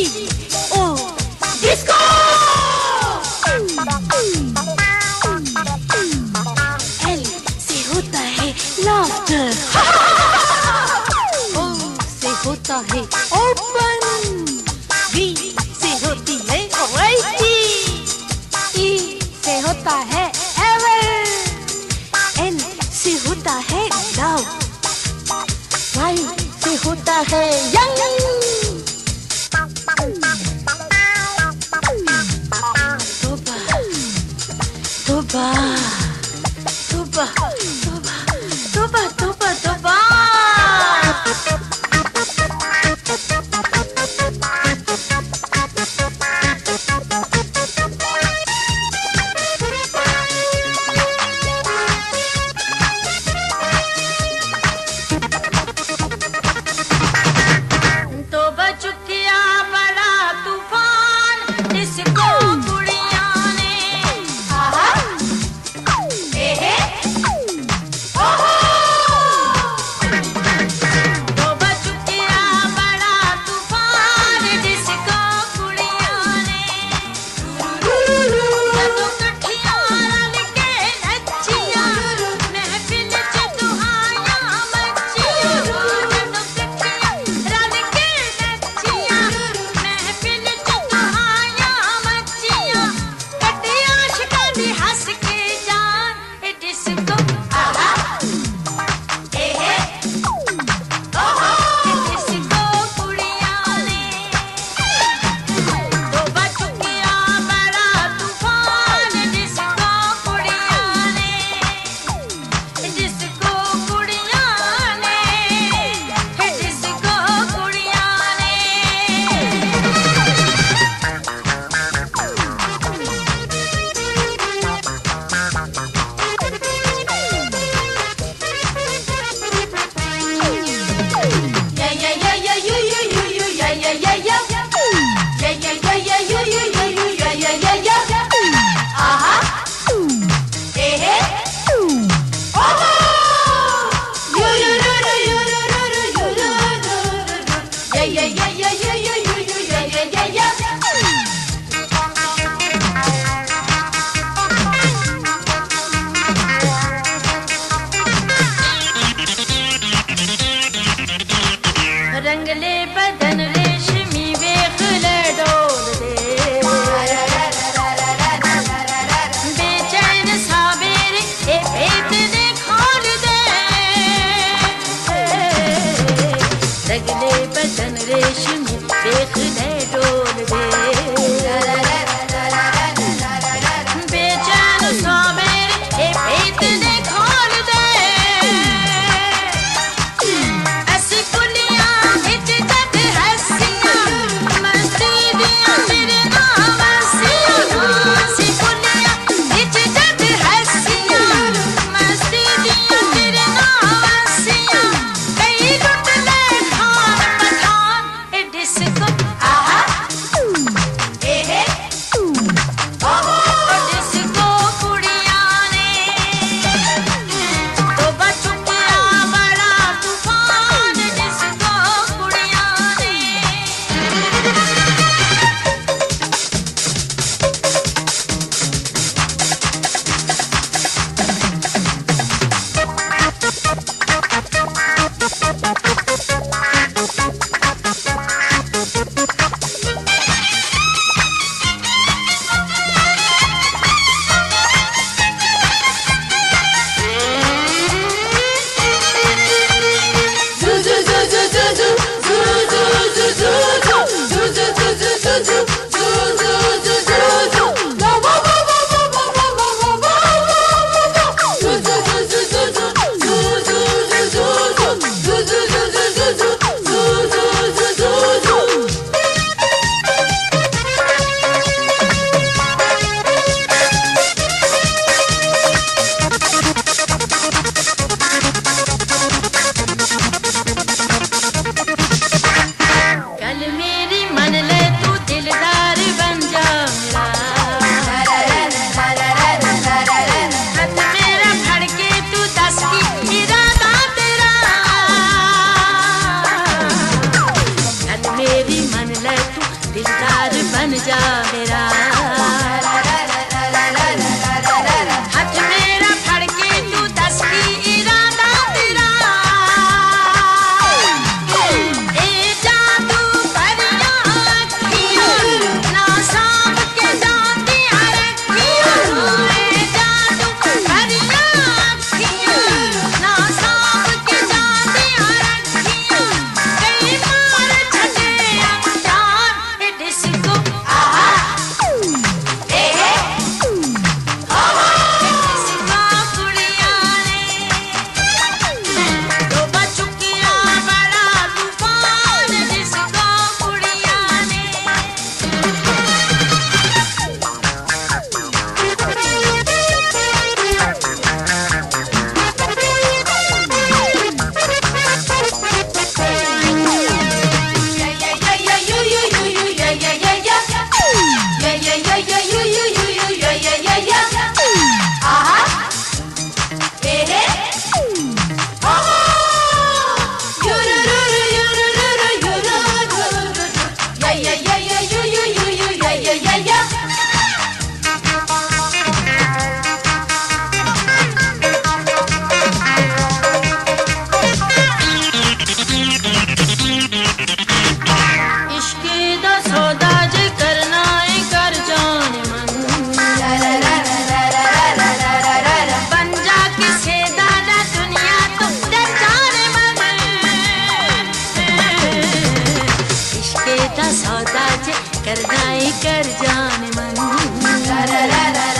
Lee. रंगले बदन रेशमी दिलदार बन जा मेरा का सौदा जे करदाई कर जान मन। रा रा रा रा